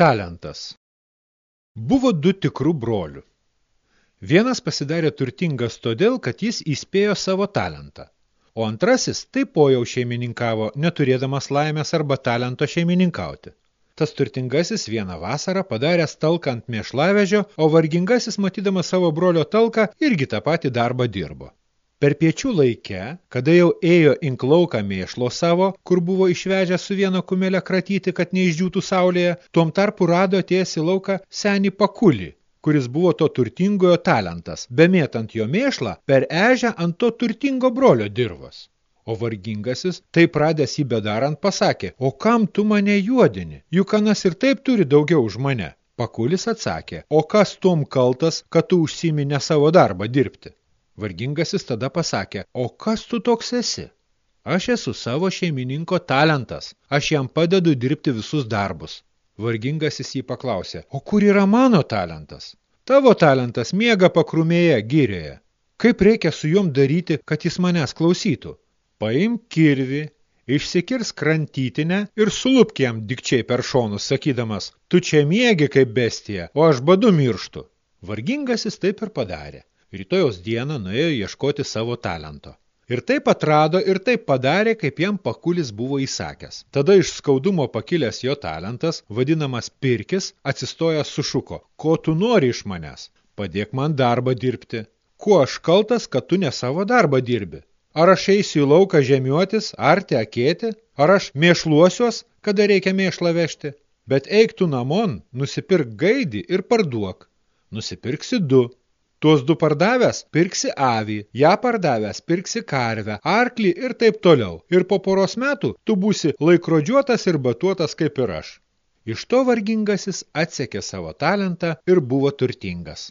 Talentas Buvo du tikrų brolių. Vienas pasidarė turtingas todėl, kad jis įspėjo savo talentą, o antrasis taip jau šeimininkavo, neturėdamas laimės arba talento šeimininkauti. Tas turtingasis vieną vasarą padaręs talką ant mėšlavežio, o vargingasis, matydamas savo brolio talką, irgi tą patį darbą dirbo. Per piečių laike, kada jau ėjo inklauką mėšlo savo, kur buvo išvežę su viena kumelė kratyti, kad neišdžiūtų saulėje, tuom tarpu rado atėjęs į lauką senį pakulį, kuris buvo to turtingojo talentas, bemėtant jo mėšlą per ežę ant to turtingo brolio dirvos. O vargingasis, tai pradęs jį bedarant, pasakė, o kam tu mane juodini, juk anas ir taip turi daugiau už mane. Pakulis atsakė, o kas tom kaltas, kad tu užsiminė savo darbą dirbti? Vargingasis tada pasakė, o kas tu toks esi? Aš esu savo šeimininko talentas, aš jam padedu dirbti visus darbus. Vargingasis jį paklausė, o kur yra mano talentas? Tavo talentas miega pakrumėje girioje. Kaip reikia su juom daryti, kad jis manęs klausytų? Paim kirvi, išsikirs krantytinę ir sulupk jam dikčiai per šonus, sakydamas, tu čia miegi kaip bestija, o aš badu mirštu. Vargingasis taip ir padarė rytojaus dieną nuėjo ieškoti savo talento. Ir taip atrado ir taip padarė, kaip jam pakulis buvo įsakęs. Tada iš skaudumo pakilęs jo talentas, vadinamas pirkis, atsistojęs sušuko. Ko tu nori iš manęs? Padėk man darbą dirbti. Kuo aš kaltas, kad tu ne savo darbą dirbi? Ar aš eisiu į lauką žemiuotis, arti akėti? Ar aš mėšluosiuos, kada reikia mėšlą vežti? Bet eik tu namon, nusipirk gaidį ir parduok. Nusipirksi du. Tuos du pardavęs pirksi avį, ją pardavęs pirksi karvę, arklį ir taip toliau. Ir po poros metų tu būsi laikrodžiuotas ir batuotas kaip ir aš. Iš to vargingasis atsekė savo talentą ir buvo turtingas.